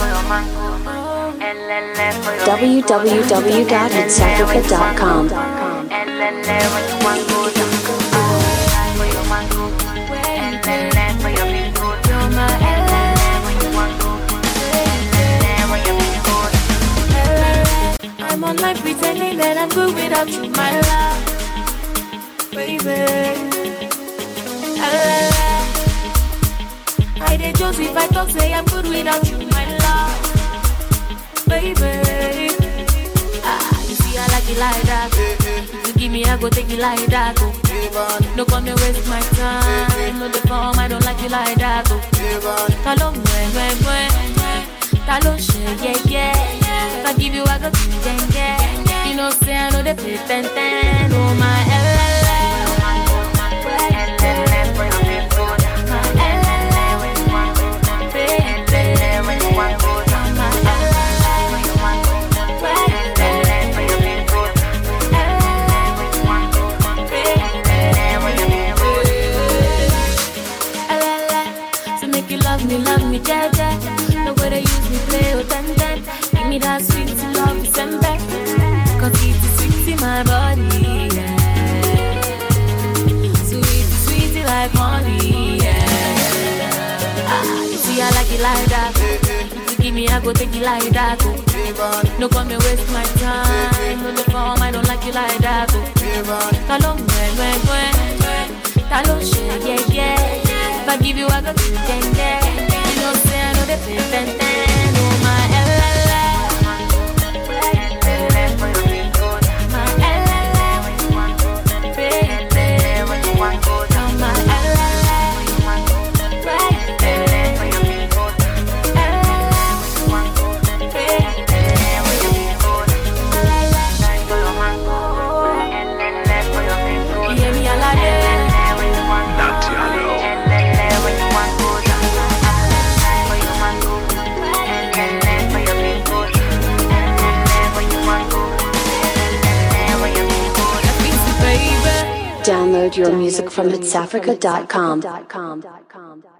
www.hitsafrica.com. I'm online pretending that I'm good without you, my love, baby. I did just if I talk say I'm good without you, love, baby. Ah, you see I like it like that. If you give me, I go take it like that. Oh. No come and waste my time. No the form, I don't like it like that. Oh. Ta ló mú ẹ gbẹ́ngbẹ́? Ta ló ń ṣe? If I give you, I go you gẹ́gẹ́. You know, say I know they play ten ten. Oh my Way they use me, play oh ten ten. Give me that sweet love, sembe. Cause it's sweet in my body, yeah. Sweet, sweet like honey, yeah. Ah, you see, I like it like that. You give me, I go take it like that. Oh. No come and waste my time. No the form, I don't like it like that. Oh. Ta gbẹ gbẹ gbẹ? Ta ló ń ṣe? If I give you, I go give you gẹ́gẹ́. You know, say Download your music from hitsafrica.com.